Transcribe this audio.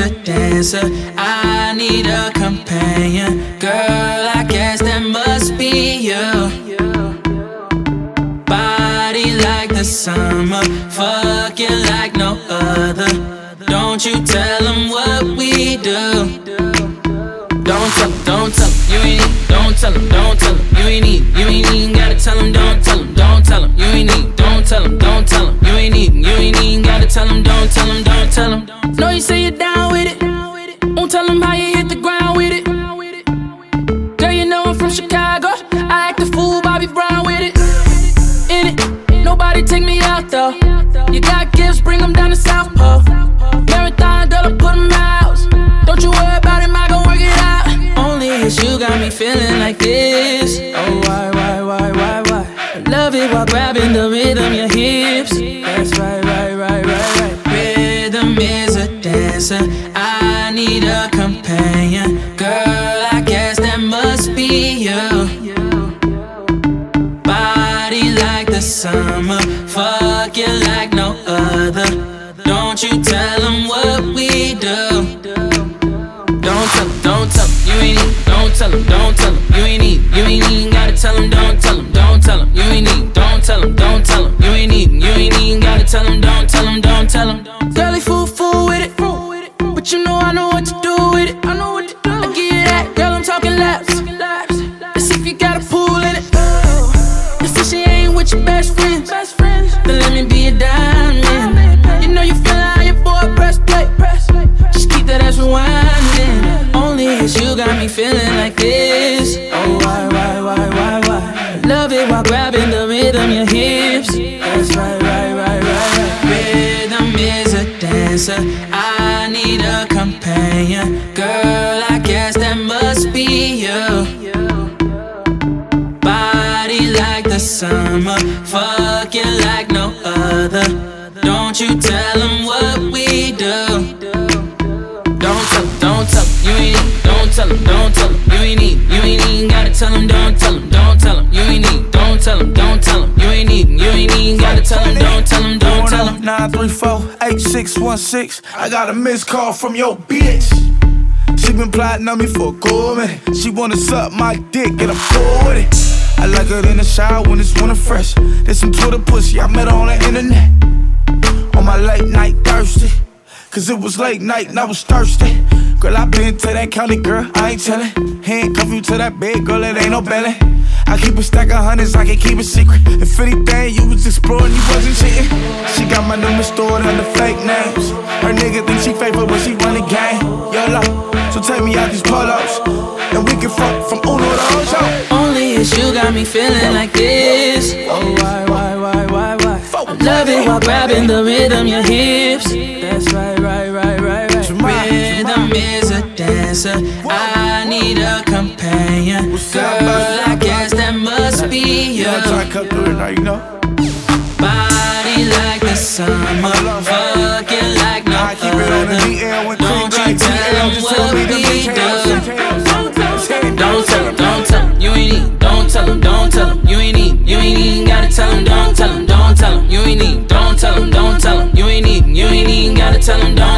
a dancer. I need a companion. Girl, I guess that must be you. Body like the summer, fucking like no other. Don't you tell them what we do. Don't tell don't tell you ain't, don't tell them, don't tell them, you ain't, even, you ain't even gotta tell them it, take me out though. You got gifts, bring them down to South Pole. Marathon, I put them out. Don't you worry about him, I gon' work it out. Only it's you got me feeling like this. Oh, why, why, why, why, why? Love it while grabbing the rhythm, your hips. That's right, right, right, right, right. Rhythm is a dancer. I need a companion. Don't you tell them what we do. Don't tell them, don't tell them, you ain't need. Don't tell them, don't tell them, you ain't need. You ain't even gotta tell them, don't tell them, don't tell them, you ain't need. Don't tell them, don't tell them, you ain't need. You ain't even gotta tell them, don't tell them, don't tell them. Girlie fool, fool with it. But you know I know what to do with it. I know what to do. I give you that, girl, I'm talking laps. Let's if you got a pool in it. Let's see she ain't with your best friends. Then let me it's you got me feeling like this. Oh, why, why, why, why, why? Love it while grabbing the rhythm, your hips. That's right, right, right, right, right. Rhythm is a dancer. I need a companion. Girl, I guess that must be you. Body like the summer, fucking like no other. Don't you tell them what we do. Don't tell don't tell you ain't. Tell them, don't tell them, you ain't need. You ain't even gotta tell them, don't tell them, don't tell them, you ain't need. Don't tell them, don't tell them, you ain't need. You ain't even gotta tell them, don't tell them, don't tell them. 934-8616. I got a missed call from your bitch. She been plotting on me for a cool minute. She wanna suck my dick, get a full with it. I like her in the shower when it's winter fresh. There's some Twitter pussy, I met her on the internet. On my late night thirsty. Cause it was late night and I was thirsty. Girl, I been to that county, girl, I ain't tellin'. Handcuff you to that bed, girl, it ain't no belly. I keep a stack of hundreds, I can keep it secret. If anything, you was exploring, you wasn't cheating. She got my number stored under fake names. Her nigga think she faithful, but she run the game. YOLO, so take me out these polos. And we can fuck from Uno to Ocho. Only it's you got me feeling like this. Oh, why, why, why, why, why? I love it while grabbing the rhythm, your hips. That's right, a dancer. I need a companion. Girl, I guess that must be you. Yeah, I cut through now, you know. Body like the summer, fucking like no I keep it on the other. Don't you tell them what we do. Don't tell them, don't tell them, you ain't need. Don't tell them, don't tell them, you ain't need. You ain't even gotta tell them, don't tell them, don't tell them, you ain't need. Don't tell them, don't tell them, you ain't need. You ain't even gotta tell them, don't